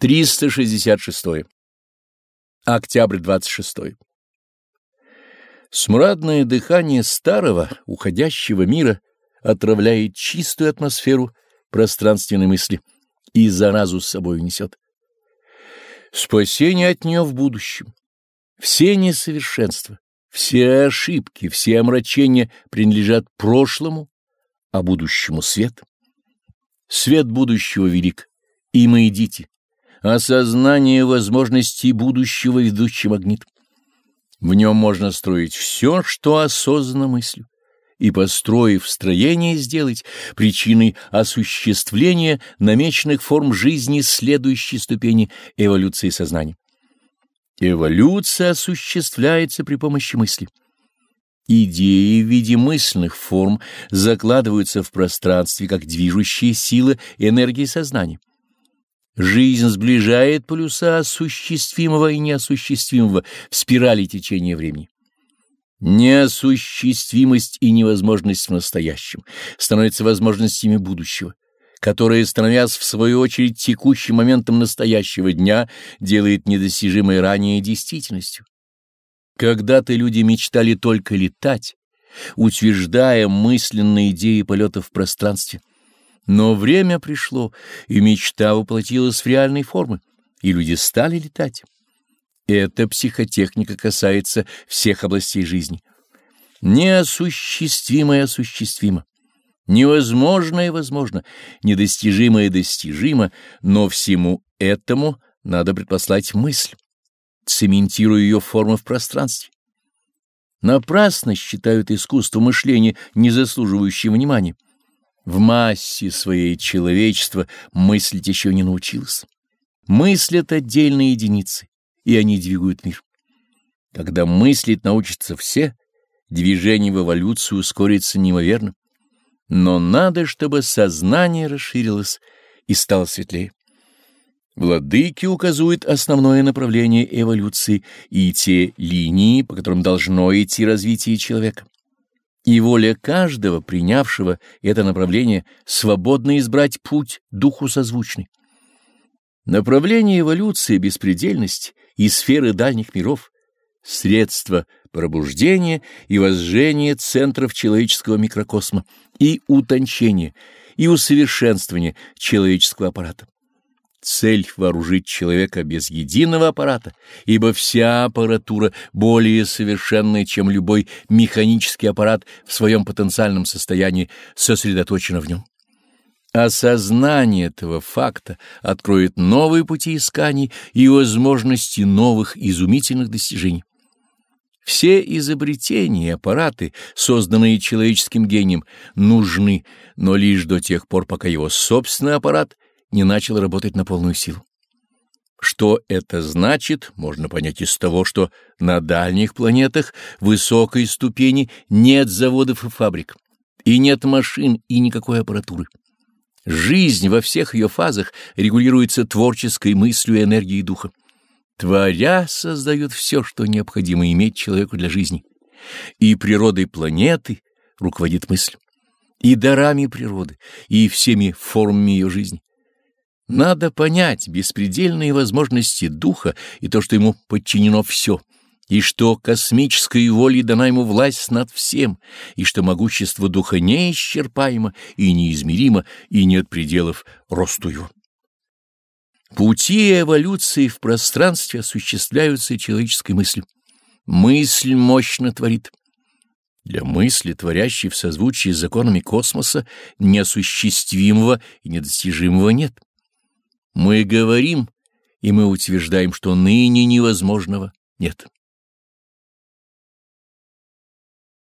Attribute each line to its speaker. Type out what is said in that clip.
Speaker 1: 366. Октябрь 26. Смрадное дыхание старого, уходящего мира отравляет чистую атмосферу пространственной мысли и заразу с собой несет. Спасение от нее в будущем. Все несовершенства, все ошибки, все омрачения принадлежат прошлому, а будущему свет. Свет будущего велик, и идите осознание возможностей будущего ведущий магнит. В нем можно строить все, что осознанно мыслью, и, построив строение, сделать причиной осуществления намеченных форм жизни следующей ступени эволюции сознания. Эволюция осуществляется при помощи мысли. Идеи в виде мысленных форм закладываются в пространстве как движущие силы энергии сознания. Жизнь сближает полюса осуществимого и неосуществимого в спирали течения времени. Неосуществимость и невозможность в настоящем становятся возможностями будущего, которые, становясь в свою очередь текущим моментом настоящего дня, делает недостижимое ранее действительностью. Когда-то люди мечтали только летать, утверждая мысленные идеи полета в пространстве. Но время пришло, и мечта воплотилась в реальной формы, и люди стали летать. Эта психотехника касается всех областей жизни. Неосуществимое осуществимо, невозможное возможно, недостижимое достижимо, но всему этому надо предпослать мысль, цементируя ее формы в пространстве. Напрасно считают искусство мышления незаслуживающим внимания. В массе своей человечество мыслить еще не научилось. Мыслят отдельные единицы, и они двигают мир. Когда мыслить научатся все, движение в эволюцию ускорится неимоверно. Но надо, чтобы сознание расширилось и стало светлее. Владыки указывают основное направление эволюции и те линии, по которым должно идти развитие человека и воля каждого, принявшего это направление, свободно избрать путь духу созвучный. Направление эволюции беспредельности и сферы дальних миров — средство пробуждения и возжжения центров человеческого микрокосма и утончения и усовершенствования человеческого аппарата. Цель — вооружить человека без единого аппарата, ибо вся аппаратура более совершенная, чем любой механический аппарат в своем потенциальном состоянии, сосредоточена в нем. Осознание этого факта откроет новые пути исканий и возможности новых изумительных достижений. Все изобретения и аппараты, созданные человеческим гением, нужны, но лишь до тех пор, пока его собственный аппарат — не начал работать на полную силу. Что это значит, можно понять из того, что на дальних планетах высокой ступени нет заводов и фабрик, и нет машин и никакой аппаратуры. Жизнь во всех ее фазах регулируется творческой мыслью и энергией духа. Творя создает все, что необходимо иметь человеку для жизни. И природой планеты руководит мысль, и дарами природы, и всеми формами ее жизни. Надо понять беспредельные возможности духа и то, что ему подчинено все, и что космической волей дана ему власть над всем, и что могущество духа неисчерпаемо и неизмеримо, и нет пределов росту его. Пути эволюции в пространстве осуществляются человеческой мыслью. Мысль мощно творит. Для мысли, творящей в созвучии с законами космоса, неосуществимого и недостижимого нет. Мы говорим, и мы утверждаем, что ныне невозможного нет.